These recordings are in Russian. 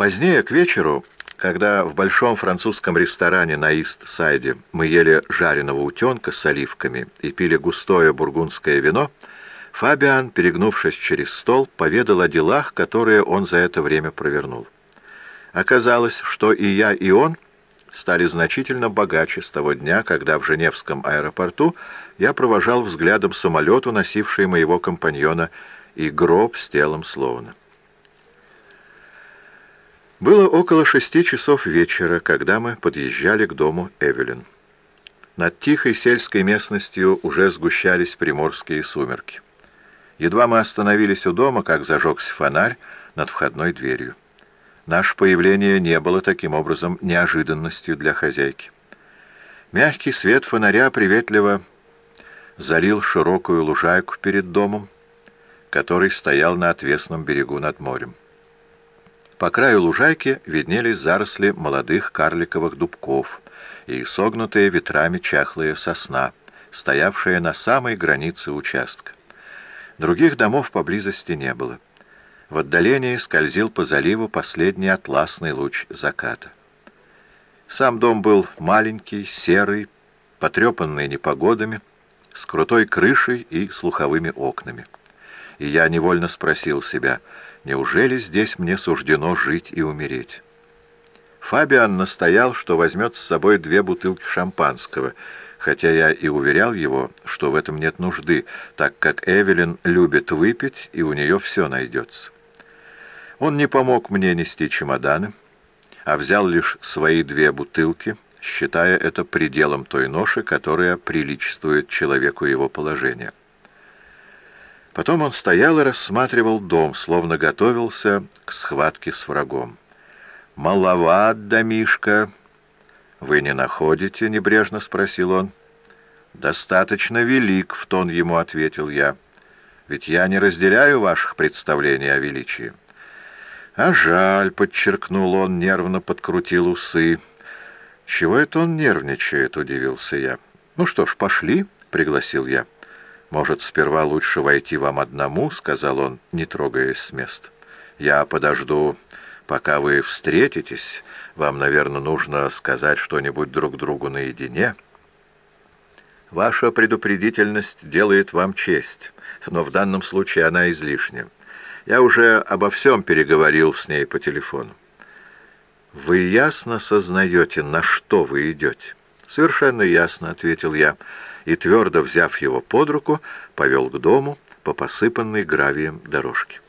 Позднее, к вечеру, когда в большом французском ресторане на Ист-Сайде мы ели жареного утенка с оливками и пили густое бургундское вино, Фабиан, перегнувшись через стол, поведал о делах, которые он за это время провернул. Оказалось, что и я, и он стали значительно богаче с того дня, когда в Женевском аэропорту я провожал взглядом самолет, уносивший моего компаньона, и гроб с телом Слоуна. Было около шести часов вечера, когда мы подъезжали к дому Эвелин. Над тихой сельской местностью уже сгущались приморские сумерки. Едва мы остановились у дома, как зажегся фонарь над входной дверью. Наше появление не было таким образом неожиданностью для хозяйки. Мягкий свет фонаря приветливо залил широкую лужайку перед домом, который стоял на отвесном берегу над морем. По краю лужайки виднелись заросли молодых карликовых дубков и согнутые ветрами чахлые сосна, стоявшие на самой границе участка. Других домов поблизости не было. В отдалении скользил по заливу последний атласный луч заката. Сам дом был маленький, серый, потрепанный непогодами, с крутой крышей и слуховыми окнами. И я невольно спросил себя — Неужели здесь мне суждено жить и умереть? Фабиан настоял, что возьмет с собой две бутылки шампанского, хотя я и уверял его, что в этом нет нужды, так как Эвелин любит выпить, и у нее все найдется. Он не помог мне нести чемоданы, а взял лишь свои две бутылки, считая это пределом той ноши, которая приличествует человеку его положения. Потом он стоял и рассматривал дом, словно готовился к схватке с врагом. «Маловат, домишка!» «Вы не находите?» — небрежно спросил он. «Достаточно велик», — в тон ему ответил я. «Ведь я не разделяю ваших представлений о величии». «А жаль», — подчеркнул он, нервно подкрутил усы. «Чего это он нервничает?» — удивился я. «Ну что ж, пошли», — пригласил я. «Может, сперва лучше войти вам одному?» — сказал он, не трогаясь с места. «Я подожду, пока вы встретитесь. Вам, наверное, нужно сказать что-нибудь друг другу наедине». «Ваша предупредительность делает вам честь, но в данном случае она излишня. Я уже обо всем переговорил с ней по телефону». «Вы ясно сознаете, на что вы идете?» «Совершенно ясно», — ответил я и, твердо взяв его под руку, повел к дому по посыпанной гравием дорожке.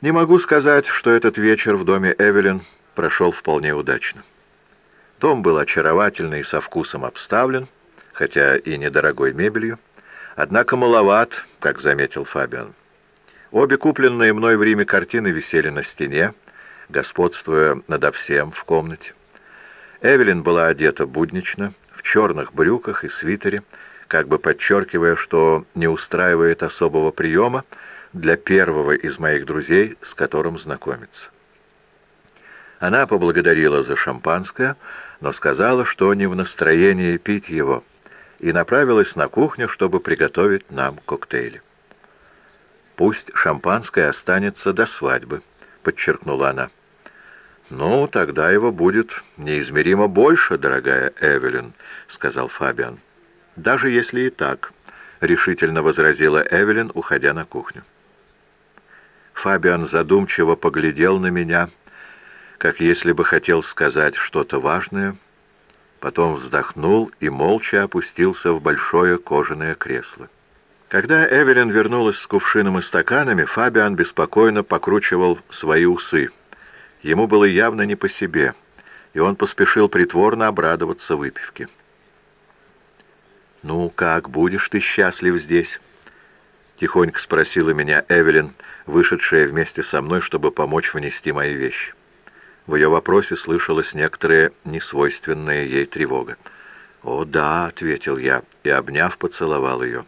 Не могу сказать, что этот вечер в доме Эвелин прошел вполне удачно. Дом был очаровательный и со вкусом обставлен, хотя и недорогой мебелью, однако маловат, как заметил Фабиан. Обе купленные мной в Риме картины висели на стене, господствуя надо всем в комнате. Эвелин была одета буднично, в черных брюках и свитере, как бы подчеркивая, что не устраивает особого приема для первого из моих друзей, с которым знакомится. Она поблагодарила за шампанское, но сказала, что не в настроении пить его, и направилась на кухню, чтобы приготовить нам коктейли. «Пусть шампанское останется до свадьбы», — подчеркнула она. «Ну, тогда его будет неизмеримо больше, дорогая Эвелин», — сказал Фабиан. «Даже если и так», — решительно возразила Эвелин, уходя на кухню. Фабиан задумчиво поглядел на меня, как если бы хотел сказать что-то важное, потом вздохнул и молча опустился в большое кожаное кресло. Когда Эвелин вернулась с кувшином и стаканами, Фабиан беспокойно покручивал свои усы — Ему было явно не по себе, и он поспешил притворно обрадоваться выпивке. «Ну, как, будешь ты счастлив здесь?» — тихонько спросила меня Эвелин, вышедшая вместе со мной, чтобы помочь внести мои вещи. В ее вопросе слышалась некоторая несвойственная ей тревога. «О, да», — ответил я, и, обняв, поцеловал ее.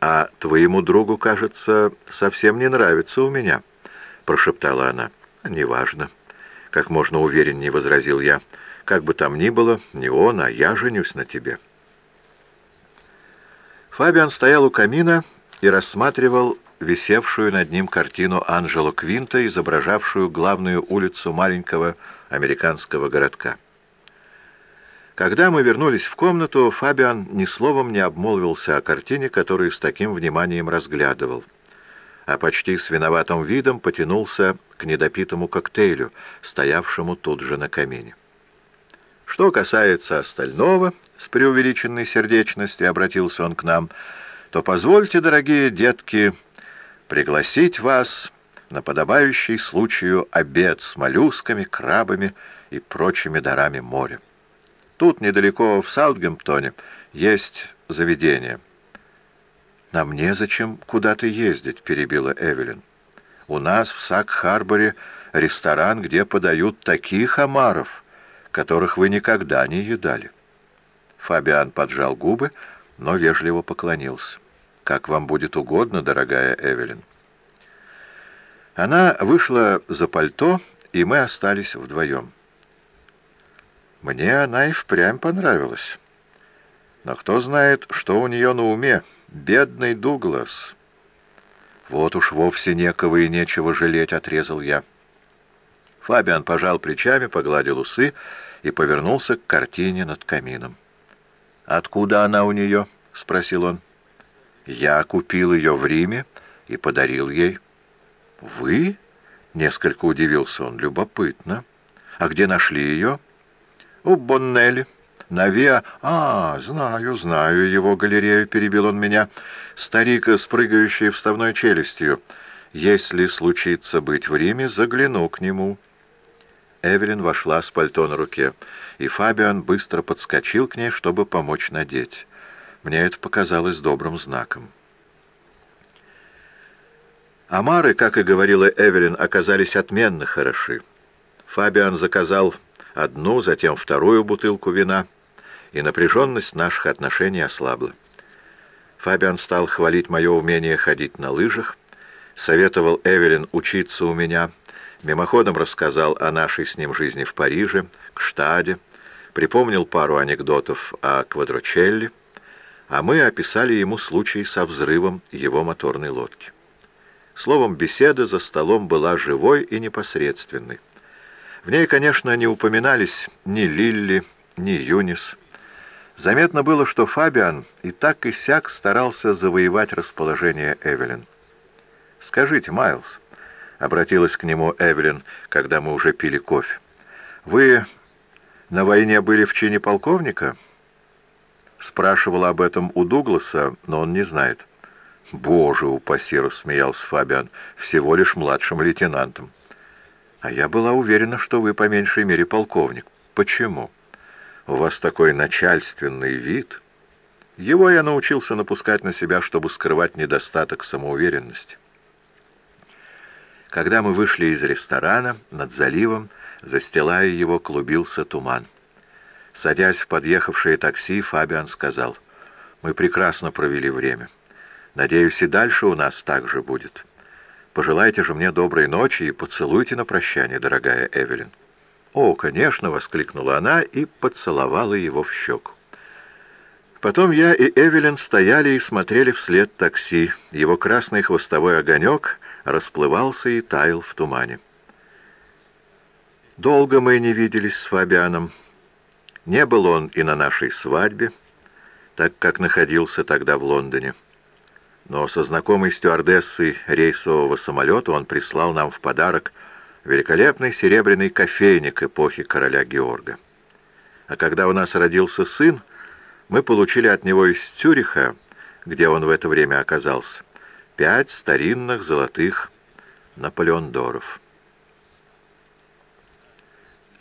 «А твоему другу, кажется, совсем не нравится у меня», — прошептала она. «Неважно», — как можно увереннее возразил я. «Как бы там ни было, не он, а я женюсь на тебе». Фабиан стоял у камина и рассматривал висевшую над ним картину Анжело Квинта, изображавшую главную улицу маленького американского городка. Когда мы вернулись в комнату, Фабиан ни словом не обмолвился о картине, которую с таким вниманием разглядывал, а почти с виноватым видом потянулся к недопитому коктейлю, стоявшему тут же на камине. Что касается остального, с преувеличенной сердечностью обратился он к нам, то позвольте, дорогие детки, пригласить вас на подобающий случаю обед с моллюсками, крабами и прочими дарами моря. Тут, недалеко в Саутгемптоне, есть заведение. «Нам незачем куда-то ездить», — перебила Эвелин. «У нас в Сак-Харборе ресторан, где подают таких омаров, которых вы никогда не едали». Фабиан поджал губы, но вежливо поклонился. «Как вам будет угодно, дорогая Эвелин». Она вышла за пальто, и мы остались вдвоем. Мне она и впрямь понравилась. Но кто знает, что у нее на уме? Бедный Дуглас. Вот уж вовсе некого и нечего жалеть, отрезал я. Фабиан пожал плечами, погладил усы и повернулся к картине над камином. «Откуда она у нее?» — спросил он. «Я купил ее в Риме и подарил ей». «Вы?» — несколько удивился он. «Любопытно. А где нашли ее?» «У Боннелли. На Виа... А, знаю, знаю его галерею», — перебил он меня. «Старик, спрыгающий вставной челюстью. Если случится быть в Риме, загляну к нему». Эвелин вошла с пальто на руке, и Фабиан быстро подскочил к ней, чтобы помочь надеть. Мне это показалось добрым знаком. Амары, как и говорила Эвелин, оказались отменно хороши. Фабиан заказал одну, затем вторую бутылку вина, и напряженность наших отношений ослабла. Фабиан стал хвалить мое умение ходить на лыжах, советовал Эвелин учиться у меня, мимоходом рассказал о нашей с ним жизни в Париже, к Штаде, припомнил пару анекдотов о Квадрочелле, а мы описали ему случай со взрывом его моторной лодки. Словом, беседа за столом была живой и непосредственной. В ней, конечно, не упоминались ни Лилли, ни Юнис. Заметно было, что Фабиан и так и сяк старался завоевать расположение Эвелин. «Скажите, Майлз», — обратилась к нему Эвелин, когда мы уже пили кофе, — «вы на войне были в чине полковника?» Спрашивала об этом у Дугласа, но он не знает. «Боже упаси!» — рассмеялся Фабиан. «Всего лишь младшим лейтенантом». А я была уверена, что вы по меньшей мере полковник. Почему? У вас такой начальственный вид. Его я научился напускать на себя, чтобы скрывать недостаток самоуверенности. Когда мы вышли из ресторана, над заливом, застилая его, клубился туман. Садясь в подъехавшее такси, Фабиан сказал, «Мы прекрасно провели время. Надеюсь, и дальше у нас так же будет». Пожелайте же мне доброй ночи и поцелуйте на прощание, дорогая Эвелин». «О, конечно!» — воскликнула она и поцеловала его в щеку. Потом я и Эвелин стояли и смотрели вслед такси. Его красный хвостовой огонек расплывался и таял в тумане. Долго мы не виделись с Фабианом. Не был он и на нашей свадьбе, так как находился тогда в Лондоне но со знакомой стюардессой рейсового самолета он прислал нам в подарок великолепный серебряный кофейник эпохи короля Георга. А когда у нас родился сын, мы получили от него из Цюриха, где он в это время оказался, пять старинных золотых наполеондоров.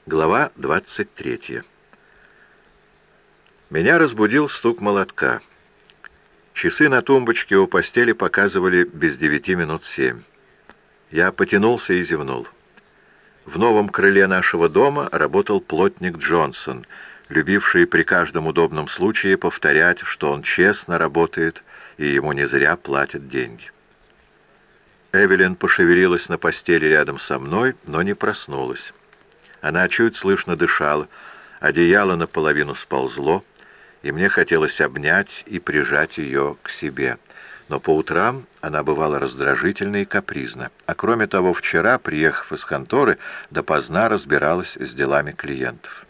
Глава 23 Меня разбудил стук молотка. Часы на тумбочке у постели показывали без девяти минут семь. Я потянулся и зевнул. В новом крыле нашего дома работал плотник Джонсон, любивший при каждом удобном случае повторять, что он честно работает и ему не зря платят деньги. Эвелин пошевелилась на постели рядом со мной, но не проснулась. Она чуть слышно дышала, одеяло наполовину сползло, и мне хотелось обнять и прижать ее к себе. Но по утрам она бывала раздражительна и капризна. А кроме того, вчера, приехав из конторы, допоздна разбиралась с делами клиентов.